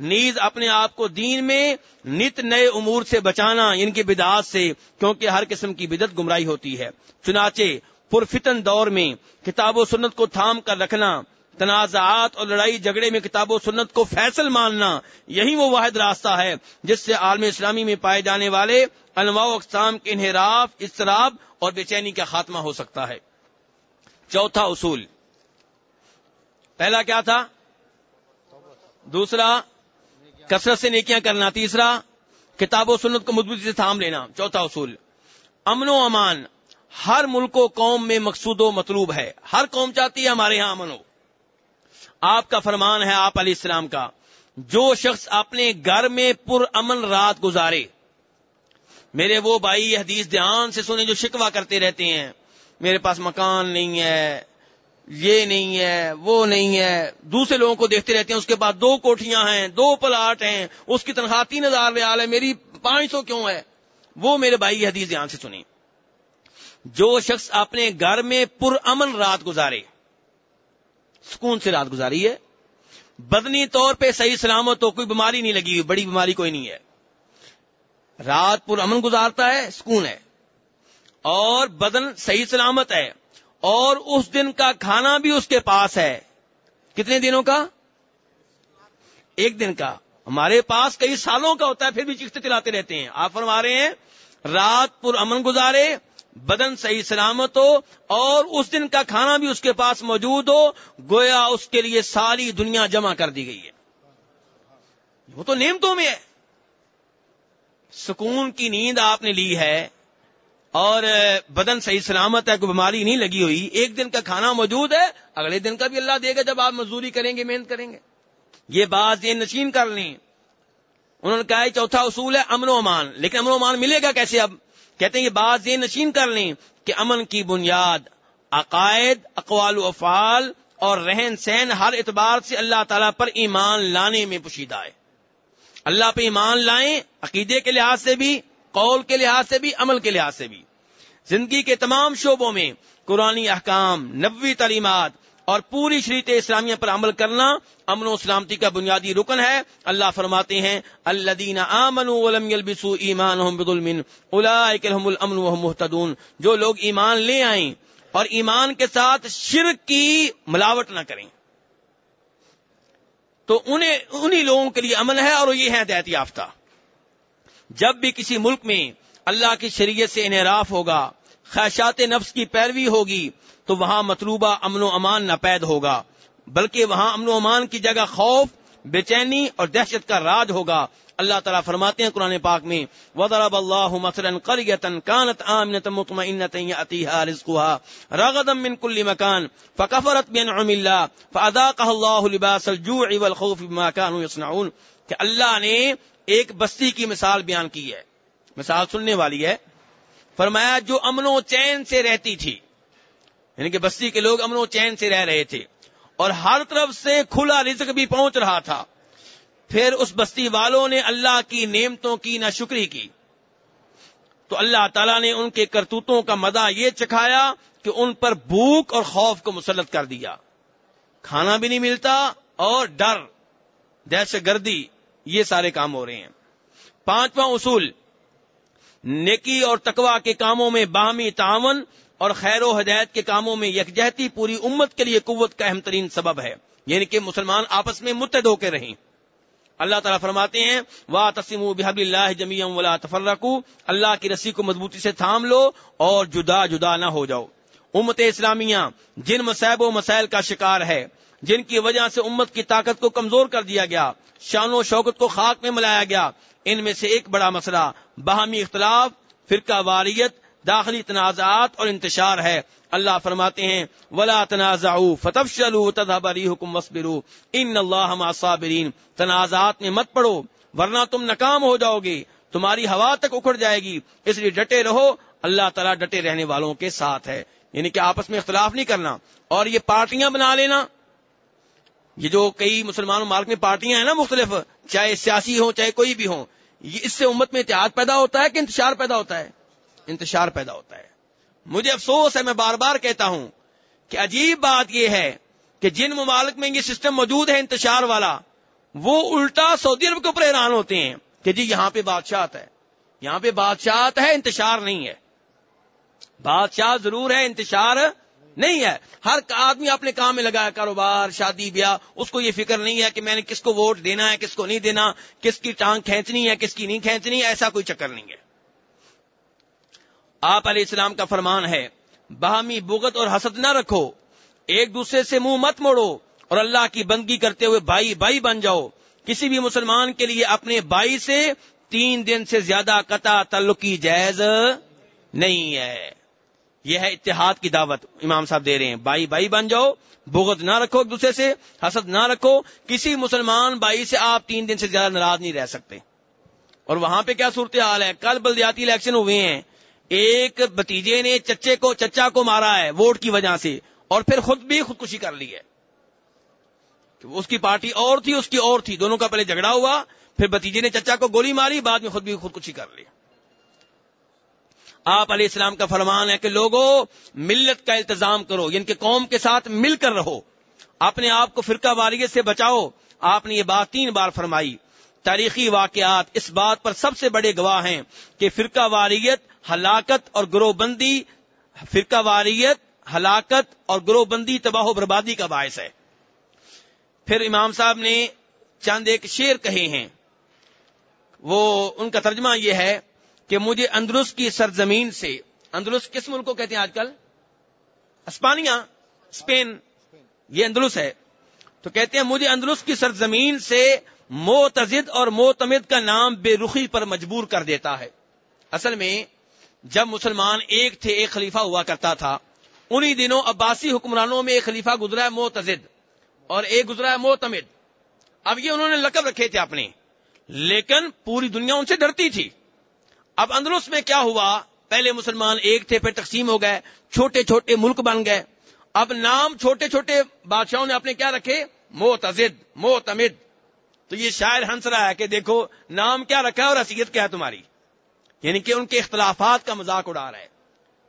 نیز اپنے آپ کو دین میں نت نئے امور سے بچانا ان کی بدعات سے، کیونکہ ہر قسم کی بدت گمراہی ہوتی ہے۔ چنانچہ پرفتن دور میں کتاب و سنت کو تھام کر رکھنا تنازعات اور لڑائی جھگڑے میں کتاب و سنت کو فیصل ماننا، یہی وہ واحد راستہ ہے جس سے عالم اسلامی میں پائے جانے والے انواع و اقسام کے انحراف، اضطراب اور بے چینی کا خاتمہ ہو سکتا ہے۔ چوتھا اصول۔ پہلا کیا تھا؟ دوسرا، کثرت سے نیکیاں کرنا۔ تیسرا، کتاب و سنت کو مضبوطی سے تھام لینا۔ چوتھا اصول۔ امن و امان۔ ہر ملک و قوم میں مقصود و مطلوب ہے۔ ہر قوم چاہتی ہے ہمارے یہاں امن ہو۔ آپ کا فرمان ہے آپ علیہ السلام کا، جو شخص اپنے گھر میں پر امن رات گزارے۔ میرے وہ بھائی حدیث دھیان سے سنے جو شکوا کرتے رہتے ہیں۔ میرے پاس مکان نہیں ہے، یہ نہیں ہے، وہ نہیں ہے۔ دوسرے لوگوں کو دیکھتے رہتے ہیں، اس کے بعد دو کوٹیاں ہیں، دو پلاٹ ہیں، اس کی تنخواہ تین ہزار ریال ہے، میری پانچ سو کیوں ہے؟ وہ میرے بھائی حدیث دھیان سے سنی جو شخص اپنے گھر میں پر امن رات گزارے۔ سکون سے رات گزاری ہے۔ بدنی طور پہ صحیح سلامت تو کوئی بیماری نہیں لگی بڑی بیماری کوئی نہیں ہے۔ رات پر امن گزارتا ہے، سکون ہے۔ اور بدن صحیح سلامت ہے۔ اور اس دن کا کھانا بھی اس کے پاس ہے۔ کتنے دنوں کا؟ ایک دن کا۔ ہمارے پاس کئی سالوں کا ہوتا ہے، پھر بھی چیختے چلاتے رہتے ہیں۔ آپ فرما رہے ہیں، رات پر امن گزارے بدن صحیح سلامت ہو اور اس دن کا کھانا بھی اس کے پاس موجود ہو، گویا اس کے لیے ساری دنیا جمع کر دی گئی ہے۔ وہ تو نعمتوں میں ہے۔ سکون کی نیند آپ نے لی ہے اور بدن صحیح سلامت ہے، کوئی بیماری نہیں لگی ہوئی۔ ایک دن کا کھانا موجود ہے، اگلے دن کا بھی اللہ دے گا جب آپ مزدوری کریں گے، محنت کریں گے۔ یہ بات یہ نشین کر لیں۔ انہوں نے کہا چوتھا اصول ہے امن و امان۔ لیکن امن و امان ملے گا کیسے اب؟ کہتے ہیں یہ بات یہ نشین کر لیں کہ امن کی بنیاد، عقائد، اقوال و افعال اور رہن سہن ہر اعتبار سے اللہ تعالیٰ پر ایمان لانے میں پوشیدہ ہے۔ اللہ پہ ایمان لائیں عقیدے کے لحاظ سے بھی، قول کے لحاظ سے بھی، عمل کے لحاظ سے بھی۔ زندگی کے تمام شعبوں میں قرآن احکام، نبوی تعلیمات اور پوری شریط اسلامیہ پر عمل کرنا امن و سلامتی کا بنیادی رکن ہے۔ اللہ فرماتے ہیں اللہ دینا امن ایمان جو لوگ ایمان لے آئیں اور ایمان کے ساتھ شرک کی ملاوٹ نہ کریں۔ تو انہیں، انہی لوگوں کے لیے امن ہے اور یہ ہے ہدایت یافتہ۔ جب بھی کسی ملک میں اللہ کی شریعت سے انحراف ہوگا خواہشات نفس کی پیروی ہوگی تو وہاں مطلوبہ امن و امان نہ پید ہوگا، بلکہ وہاں امن و امان کی جگہ خوف، بے چینی اور دہشت کا راج ہوگا۔ اللہ تعالیٰ فرماتے ہیں قرآن پاک میں، وضرب اللہ مثلا قرية كانت آمنة مطمئنة يأتيها رزقها رغدا من كل مكان فكفرت بأنعم الله فأذاقها الله لباس الجوع والخوف بما كانوا يصنعون۔ کہ اللہ نے ایک بستی کی مثال بیان کی ہے۔ مثال سننے والی ہے۔ فرمایا جو امن و چین سے رہتی تھی یعنی کہ بستی کے لوگ امن و چین سے رہ رہے تھے، اور ہر طرف سے کھلا رزق بھی پہنچ رہا تھا۔ پھر اس بستی والوں نے اللہ کی نعمتوں کی نہ شکری کی۔ تو اللہ تعالیٰ نے ان کے کرتوتوں کا مزہ یہ چکھایا کہ ان پر بھوک اور خوف کو مسلط کر دیا۔ کھانا بھی نہیں ملتا اور ڈر، دہشت گردی، یہ سارے کام ہو رہے ہیں۔ پانچواں اصول نیکی اور تقوا کے کاموں میں باہمی تعاون اور خیر و ہدایت کے کاموں میں یکجہتی پوری امت کے لیے قوت کا اہم ترین سبب ہے۔ یعنی کہ مسلمان آپس میں متحد ہو کے رہیں۔ اللہ تعالیٰ فرماتے ہیں، وا تسیم بحب اللہ جمیم ولا تفرقو اللہ کی رسی کو مضبوطی سے تھام لو اور جدا جدا نہ ہو جاؤ۔ امت اسلامیہ جن مسائب و مسائل کا شکار ہے، جن کی وجہ سے امت کی طاقت کو کمزور کر دیا گیا، شان و شوکت کو خاک میں ملایا گیا، ان میں سے ایک بڑا مسئلہ باہمی اختلاف، فرقہ واریت، داخلی تنازعات اور انتشار ہے۔ اللہ فرماتے ہیں، ولا تنازع فتب شلو تدبری حکم وسبرو ان اللہ صابرین تنازعات میں مت پڑو، ورنہ تم ناکام ہو جاؤ گے، تمہاری ہوا تک اکھڑ جائے گی، اس لیے ڈٹے رہو۔ اللہ تعالیٰ ڈٹے رہنے والوں کے ساتھ ہے۔ یعنی کہ آپس میں اختلاف نہیں کرنا۔ اور یہ پارٹیاں بنا لینا۔ یہ جو کئی مسلمان مارک میں پارٹیاں ہیں نا مختلف، چاہے سیاسی ہوں، چاہے کوئی بھی ہوں اس سے امت میں اتحاد پیدا ہوتا ہے کہ انتشار پیدا ہوتا ہے؟ انتشار پیدا ہوتا ہے۔ مجھے افسوس ہے، میں بار بار کہتا ہوں کہ عجیب بات یہ ہے کہ جن ممالک میں یہ سسٹم موجود ہے انتشار والا، وہ الٹا سعودی عرب کے اوپر حیران ہوتے ہیں کہ جی یہاں پہ بادشاہ ہے۔ یہاں پہ بادشاہ ہے، انتشار نہیں ہے۔ بادشاہ ضرور ہے، انتشار نہیں ہے۔ ہر آدمی اپنے کام میں لگا کاروبار، شادی، بیاہ، اس کو یہ فکر نہیں ہے کہ میں نے کس کو ووٹ دینا ہے، کس کو نہیں دینا، کس کی ٹانگ کھینچنی ہے، کس کی نہیں کھینچنی ہے ایسا کوئی چکر نہیں ہے۔ آپ علیہ السلام کا فرمان ہے، باہمی بغت اور حسد نہ رکھو، ایک دوسرے سے منہ مت موڑو اور اللہ کی بندگی کرتے ہوئے بھائی بھائی بن جاؤ۔ کسی بھی مسلمان کے لیے اپنے بھائی سے تین دن سے زیادہ قطع تعلقی جائز نہیں ہے۔ یہ ہے اتحاد کی دعوت امام صاحب دے رہے ہیں۔ بھائی بھائی بن جاؤ بغت نہ رکھو ایک دوسرے سے، حسد نہ رکھو۔ کسی مسلمان بھائی سے آپ تین دن سے زیادہ ناراض نہیں رہ سکتے۔ اور وہاں پہ کیا صورتحال ہے؟ کل بلدیاتی الیکشن ہوئے ہیں۔ ایک بتیجے نے چچے کو، چچا کو مارا ہے ووٹ کی وجہ سے، اور پھر خود بھی خودکشی کر لی ہے۔ اس کی پارٹی اور تھی، اس کی اور تھی، دونوں کا پہلے جھگڑا ہوا۔ پھر بتیجے نے چچا کو گولی ماری، بعد میں خود بھی خودکشی کر لی۔ آپ علیہ السلام کا فرمان ہے کہ لوگوں ملت کا التظام کرو یعنی کہ قوم کے ساتھ مل کر رہو۔ اپنے آپ کو فرقہ واریت سے بچاؤ۔ آپ نے یہ بات تین بار فرمائی۔ تاریخی واقعات اس بات پر سب سے بڑے گواہ ہیں کہ فرقہ واریت، ہلاکت اور گروہ بندی فرقہ واریت، ہلاکت اور گروہ بندی تباہ و بربادی کا باعث ہے۔ پھر امام صاحب نے چند ایک شیر کہے ہیں۔ وہ، ان کا ترجمہ یہ ہے کہ مجھے اندرس کی سرزمین سے، اندرس کس ملک کو کہتے ہیں آج کل؟ اسپانیہ، اسپین، یہ اندرس ہے۔ تو کہتے ہیں مجھے اندرس کی سرزمین سے موتزد اور موتمد کا نام بے رخی پر مجبور کر دیتا ہے۔ اصل میں جب مسلمان ایک تھے، ایک خلیفہ ہوا کرتا تھا، انہی دنوں عباسی حکمرانوں میں ایک خلیفہ گزرا ہے موتزد اور ایک گزرا ہے موتمد اب یہ انہوں نے لقب رکھے تھے اپنے، لیکن پوری دنیا ان سے ڈرتی تھی۔ اب اندرس میں کیا ہوا؟ پہلے مسلمان ایک تھے، پھر تقسیم ہو گئے، چھوٹے چھوٹے ملک بن گئے۔ اب نام چھوٹے چھوٹے بادشاہوں نے اپنے کیا رکھے؟ موتزد موتمد تو یہ شاعر ہنس رہا ہے کہ دیکھو، نام کیا رکھا ہے اور حیثیت کیا ہے تمہاری؟ یعنی کہ ان کے اختلافات کا مذاق اڑا رہا ہے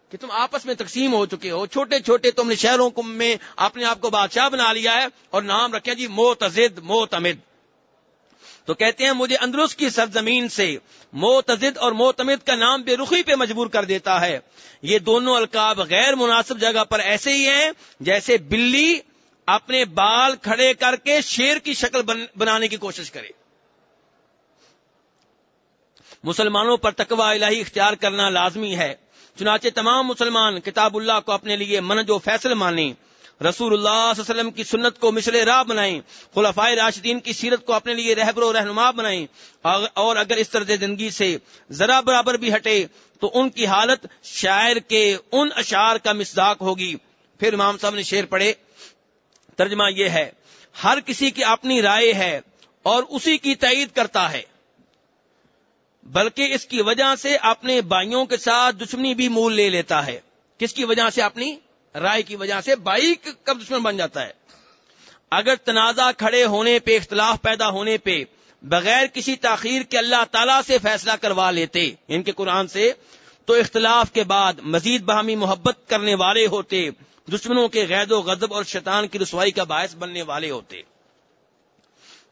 کہ تم آپس میں تقسیم ہو چکے ہو۔ چھوٹے چھوٹے تم نے شہروں میں اپنے آپ کو بادشاہ بنا لیا ہے اور نام رکھے جی موتزد موتمد تو کہتے ہیں مجھے اندرس کی سرزمین سے موتزد اور موتمد کا نام بے رخی پہ مجبور کر دیتا ہے۔ یہ دونوں القاب غیر مناسب جگہ پر ایسے ہی ہیں جیسے بلی اپنے بال کھڑے کر کے شیر کی شکل بنانے کی کوشش کرے۔ مسلمانوں پر تقوی الہی اختیار کرنا لازمی ہے۔ چنانچہ تمام مسلمان کتاب اللہ کو اپنے لیے من جو فیصل مانیں۔ رسول اللہ صلی اللہ علیہ وسلم کی سنت کو مشر راہ بنائیں خلفائے راشدین کی سیرت کو اپنے لیے رہبر و رہنما بنائیں۔ اور اگر اس طرح زندگی سے ذرا برابر بھی ہٹے، تو ان کی حالت شاعر کے ان اشعار کا مصداق ہوگی۔ پھر امام صاحب نے شعر پڑھے۔ ترجمہ یہ ہے، ہر کسی کی اپنی رائے ہے اور اسی کی تعید کرتا ہے۔ بلکہ اس کی وجہ سے اپنے بھائیوں کے ساتھ دشمنی بھی مول لے لیتا ہے۔ کس کی وجہ سے اپنی؟ رائے کی وجہ سے بھائی کب دشمن بن جاتا ہے۔ اگر تنازع کھڑے ہونے پہ، اختلاف پیدا ہونے پہ بغیر کسی تاخیر کے اللہ تعالی سے فیصلہ کروا لیتے ان کے قرآن سے، تو اختلاف کے بعد مزید باہمی محبت کرنے والے ہوتے، دشمنوں کے غید و غضب اور شیطان کی رسوائی کا باعث بننے والے ہوتے۔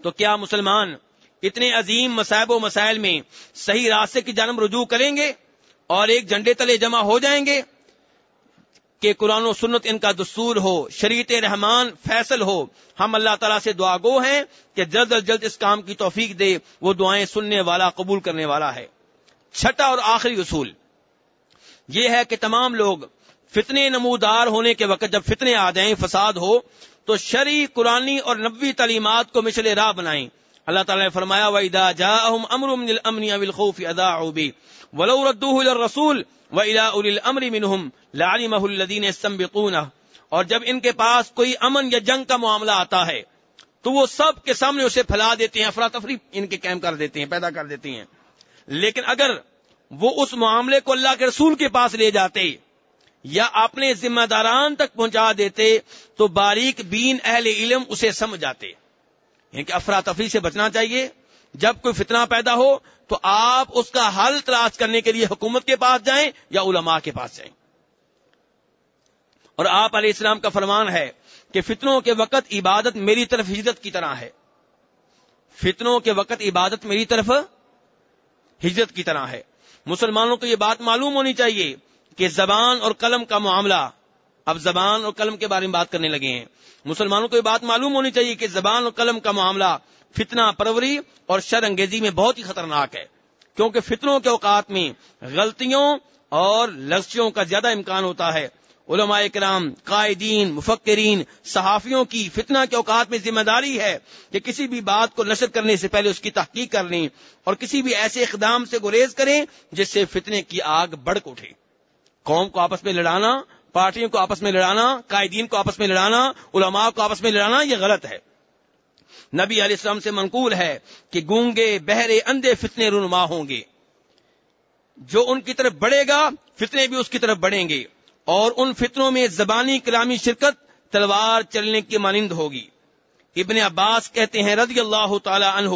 تو کیا مسلمان اتنے عظیم مسائب و مسائل میں صحیح راستے کی جانب رجوع کریں گے اور ایک جھنڈے تلے جمع ہو جائیں گے؟ کہ قرآن و سنت ان کا دستور ہو، شریعت رحمان فیصل ہو۔ ہم اللہ تعالیٰ سے دعا گو ہیں کہ جلد از جلد اس کام کی توفیق دے، وہ دعائیں سننے والا، قبول کرنے والا ہے۔ چھٹا اور آخری اصول۔ یہ ہے کہ تمام لوگ فتنے نمودار ہونے کے وقت جب فتنے آ جائیں، فساد ہو، تو شرعی، قرآنی اور نبوی تعلیمات کو مشل راہ بنائیں۔ اللہ تعالیٰ نے فرمایا، وَإِذَا جَاءَهُمْ أَمْرٌ مِّنَ الْأَمْنِ أَوِ الْخَوْفِ أَذَاعُوا بِهِ. وَلَوْ رَدُّوهُ إِلَى الرَّسُولِ وَإِلَى أُولِي الْأَمْرِ مِنْهُمْ لَعَلِمَهُ الَّذِينَ يَسْتَنبِطُونَهُ. اور جب ان کے پاس کوئی امن یا جنگ کا معاملہ آتا ہے، تو وہ سب کے سامنے اسے پھیلا دیتے ہیں افراتفری ان کے کیمپ کر دیتے ہیں، پیدا کر دیتے ہیں. لیکن اگر وہ اس معاملے کو اللہ کے رسول کے پاس لے جاتے یا اپنے ذمہ داران تک پہنچا دیتے، تو باریک بین اہل علم اسے سمجھ جاتے. یعنی کہ افراتفری سے بچنا چاہیے۔ جب کوئی فتنہ پیدا ہو تو آپ اس کا حل تلاش کرنے کے لیے حکومت کے پاس جائیں یا علماء کے پاس جائیں۔ اور آپ علیہ السلام کا فرمان ہے کہ فتنوں کے وقت عبادت میری طرف ہجرت کی طرح ہے۔ فتنوں کے وقت عبادت میری طرف ہجرت کی طرح ہے۔ مسلمانوں کو یہ بات معلوم ہونی چاہیے کہ زبان اور قلم کا معاملہ اب زبان اور قلم کے بارے میں بات کرنے لگے ہیں۔ مسلمانوں کو یہ بات معلوم ہونی چاہیے کہ زبان اور قلم کا معاملہ فتنہ، پروری اور شر انگیزی میں بہت ہی خطرناک ہے۔ کیونکہ فتنوں کے اوقات میں غلطیوں اور لفظوں کا زیادہ امکان ہوتا ہے۔ علماء کرام، قائدین، مفکرین، صحافیوں کی فتنہ کے اوقات میں ذمہ داری ہے کہ کسی بھی بات کو نشر کرنے سے پہلے اس کی تحقیق کر لیں اور کسی بھی ایسے اقدام سے گریز کریں جس سے فتنے کی آگ بڑک اٹھے۔ قوم کو آپس میں لڑانا پارٹیوں کو آپس میں لڑانا، قائدین کو آپس میں لڑانا، علماء کو آپس میں لڑانا، یہ غلط ہے۔ نبی علیہ السلام سے منقول ہے کہ گونگے، بہرے، اندھے فتنے رونما ہوں گے۔ جو ان کی طرف بڑھے گا، فتنے بھی اس کی طرف بڑھیں گے۔ اور ان فتنوں میں زبانی کلامی شرکت تلوار چلنے کی مانند ہوگی۔ ابن عباس کہتے ہیں رضی اللہ تعالی عنہ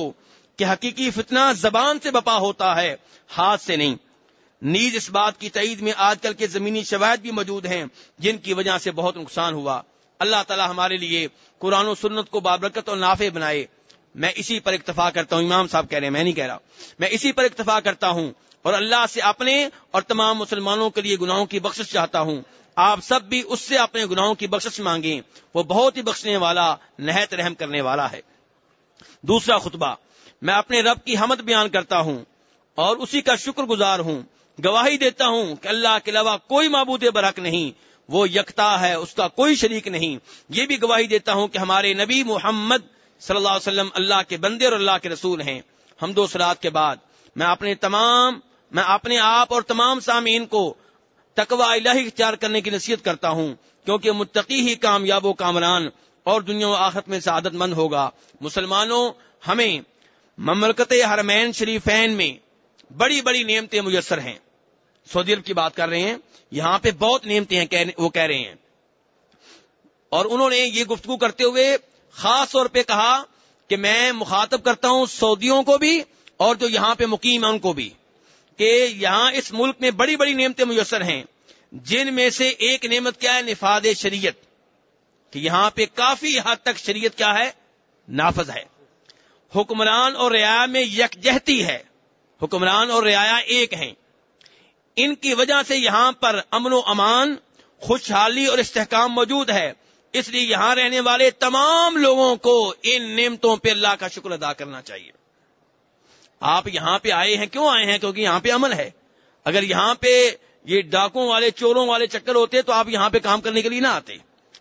کہ حقیقی فتنہ زبان سے بپا ہوتا ہے، ہاتھ سے نہیں۔ نیز اس بات کی تعید میں آج کل کے زمینی شواہد بھی موجود ہیں، جن کی وجہ سے بہت نقصان ہوا۔ اللہ تعالی ہمارے لیے قرآن و سنت کو بابرکت اور نافع بنائے۔ میں اسی پر اکتفا کرتا ہوں، امام صاحب کہہ رہے ہیں، میں نہیں کہہ رہا۔ میں اسی پر اکتفا کرتا ہوں اور اللہ سے اپنے اور تمام مسلمانوں کے لیے گناہوں کی بخشش چاہتا ہوں۔ آپ سب بھی اس سے اپنے گناہوں کی بخشش مانگیں، وہ بہت ہی بخشنے والا، نہایت رحم کرنے والا ہے۔ دوسرا خطبہ، میں اپنے رب کی حمد بیان کرتا ہوں اور اسی کا شکر گزار ہوں۔ گواہی دیتا ہوں کہ اللہ کے علاوہ کوئی معبود برحق نہیں، وہ یکتا ہے، اس کا کوئی شریک نہیں۔ یہ بھی گواہی دیتا ہوں کہ ہمارے نبی محمد صلی اللہ علیہ وسلم اللہ کے بندے اور اللہ کے رسول ہیں۔ ہم دو سرات کے بعد میں اپنے تمام، میں اپنے آپ اور تمام سامعین کو تقوا الہی اختیار کرنے کی نصیحت کرتا ہوں، کیونکہ متقی ہی کامیاب و کامران اور دنیا و آخرت میں سعادت مند ہوگا۔ مسلمانوں، ہمیں مملکت حرمین شریفین میں بڑی بڑی نعمتیں میسر ہیں۔ سعودی عرب کی بات کر رہے ہیں، یہاں پہ بہت نعمتیں ہیں وہ کہہ رہے ہیں۔ اور انہوں نے یہ گفتگو کرتے ہوئے خاص طور پہ کہا کہ میں مخاطب کرتا ہوں سعودیوں کو بھی اور جو یہاں پہ مقیم ہیں ان کو بھی، کہ یہاں اس ملک میں بڑی بڑی نعمتیں میسر ہیں۔ جن میں سے ایک نعمت کیا ہے؟ نفاد شریعت۔ کہ یہاں پہ کافی حد تک شریعت کیا ہے؟ نافذ ہے۔ حکمران اور رعایا میں یکجہتی ہے۔ حکمران اور رعایا ایک ہیں۔ ان کی وجہ سے یہاں پر امن و امان، خوشحالی اور استحکام موجود ہے۔ اس لیے یہاں رہنے والے تمام لوگوں کو ان نعمتوں پہ اللہ کا شکر ادا کرنا چاہیے۔ آپ یہاں پہ آئے ہیں، کیوں آئے ہیں؟ کیونکہ یہاں پہ امن ہے۔ اگر یہاں پہ یہ ڈاکوں والے، چوروں والے چکر ہوتے تو آپ یہاں پہ کام کرنے کے لیے نہ آتے۔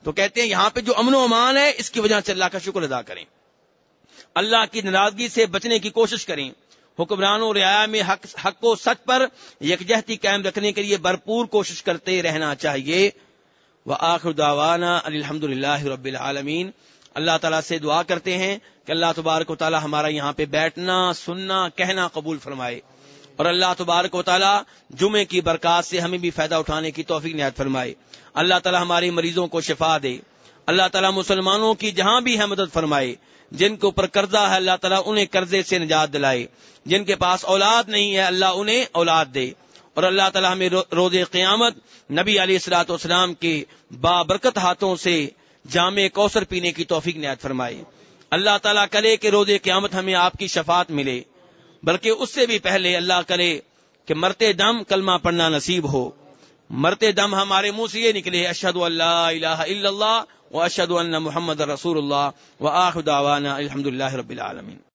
تو کہتے ہیں یہاں پہ جو امن و امان ہے، اس کی وجہ سے اللہ کا شکر ادا کریں۔ اللہ کی ناراضگی سے بچنے کی کوشش کریں۔ حکمران و رعایا میں حق حق و سچ پر یکجہتی قائم رکھنے کے لیے بھرپور کوشش کرتے رہنا چاہیے۔ وہ آخر داوانا الحمد للہ رب العالمین۔ اللہ تعالیٰ سے دعا کرتے ہیں کہ اللہ تبارک و تعالیٰ ہمارا یہاں پہ بیٹھنا، سننا، کہنا قبول فرمائے۔ اور اللہ تبارک و تعالیٰ جمعے کی برکات سے ہمیں بھی فائدہ اٹھانے کی توفیق نہایت فرمائے۔ اللہ تعالیٰ ہمارے مریضوں کو شفا دے۔ اللہ تعالیٰ مسلمانوں کی جہاں بھی ہے مدد فرمائے۔ جن کے اوپر قرضہ ہے، اللہ تعالیٰ انہیں قرضے سے نجات دلائے۔ جن کے پاس اولاد نہیں ہے، اللہ انہیں اولاد دے۔ اور اللہ تعالیٰ ہمیں روز قیامت نبی علیہ السلاۃ والسلام کے بابرکت ہاتھوں سے جامع کوثر پینے کی توفیق نہایت فرمائے اللہ تعالیٰ کرے کہ روز قیامت ہمیں آپ کی شفاعت ملے۔ بلکہ اس سے بھی پہلے اللہ کرے کہ مرتے دم کلمہ پڑھنا نصیب ہو۔ مرتے دم ہمارے منہ سے یہ نکلے اشد اللہ الہ الا اللہ و اشد اللہ محمد رسول اللہ و آخ الحمد اللہ رب العالمین۔